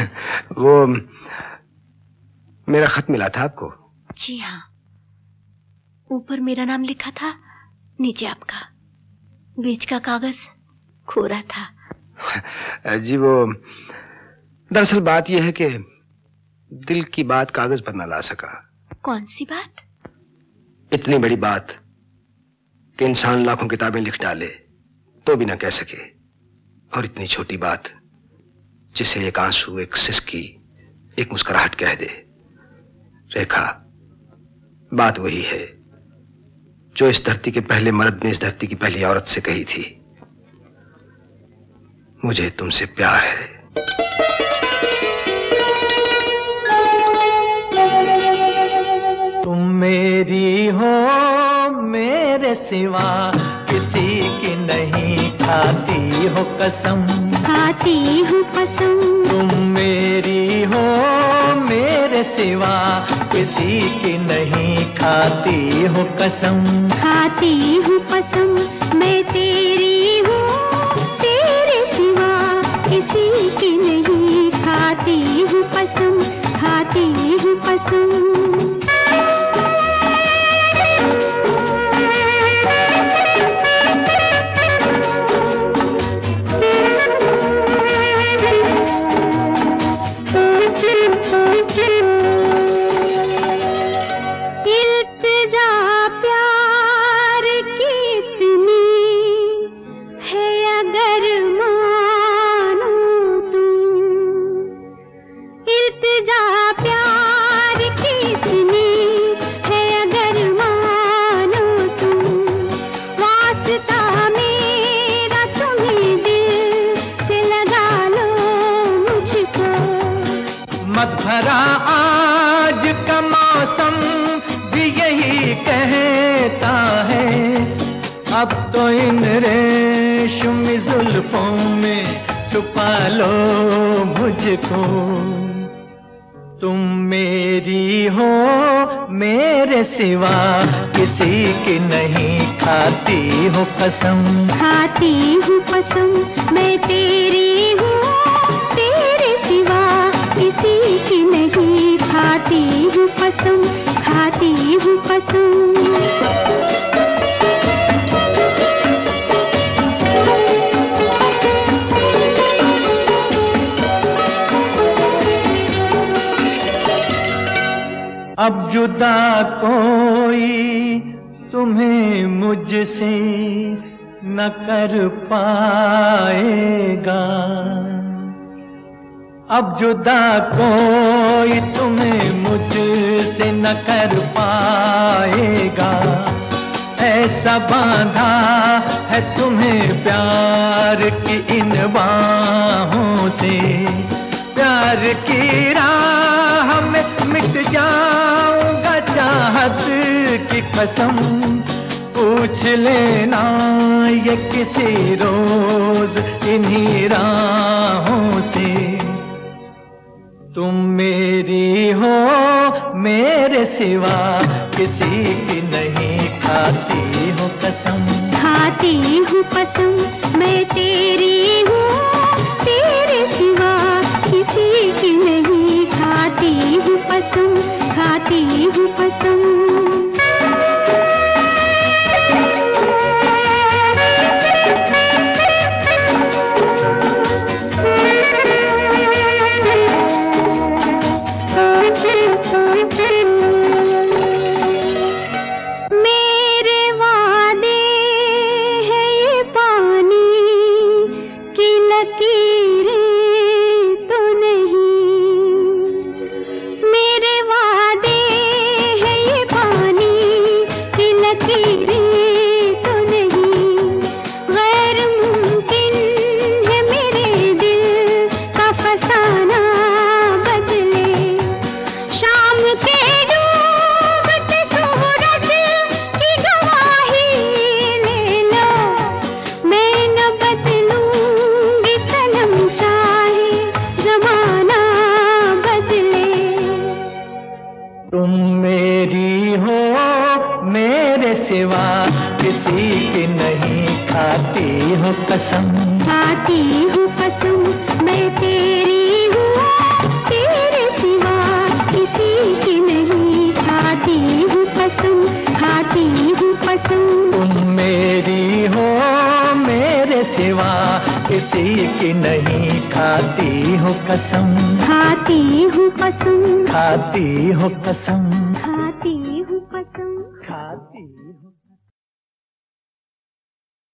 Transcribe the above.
वो मेरा खत मिला था आपको? जी हाँ। ऊपर मेरा नाम लिखा था नीचे आपका। बीच का कागज़ खोरा था। जी वो दरअसल बात यह है कि दिल की बात कागज़ पर ना ला सका। कौन सी बात? इतनी बड़ी बात कि इंसान लाखों किताबें लिख डाले तो भी ना कह सके। और इतनी छोटी बात जिसे एक आँसू एक सिसकी एक मुस्कुराहट कह दे। रेखा बात वही है जो इस धरती के पहले मर्द ने इस धरती की पहली औरत से कही थी। मुझे तुमसे प्यार है। तुम मेरी हो मेरे सिवा किसी की नहीं खाती हो कसम। खाती हूँ कसम। तुम मेरी हो मेरे सिवा। किसी की नहीं खाती हो कसम। खाती हूँ कसम मैं तेरी भरा आज का मौसम भी यही कहता है। अब तो इन रेशमी जुल्फों में छुपा लो मुझको। तुम मेरी हो, मेरे सिवा किसी की नहीं खाती हो कसम। खाती हूँ कसम, मैं तेरी हूँ। किसी की नहीं, खाती हूँ कसम, खाती हूँ कसम। अब जुदा कोई तुम्हें मुझसे न कर पाएगा। अब जुदा कोई तुम्हें मुझसे न कर पाएगा। ऐसा बांधा है तुम्हें प्यार की इन बाहों से। प्यार की राह में मिट जाऊँगा, चाहत की कसम। पूछ लेना ये किसी रोज इन्हीं राहों से। तुम मेरी हो, मेरे सिवा किसी की नहीं खाती हो कसम। खाती हूँ कसम, मैं तेरी हूँ, तेरे सिवा किसी की नहीं खाती हूँ कसम, खाती हूँ कसम। सिवा किसी की नहीं खाती हूँ कसम। खाती हूँ कसम मैं तेरी हूँ तेरे सिवा किसी की नहीं खाती हूँ कसम खाती हूँ कसम। तुम मेरी हो मेरे सिवा किसी की नहीं खाती हूँ कसम। खाती हूँ कसम। खाती हूँ कसम।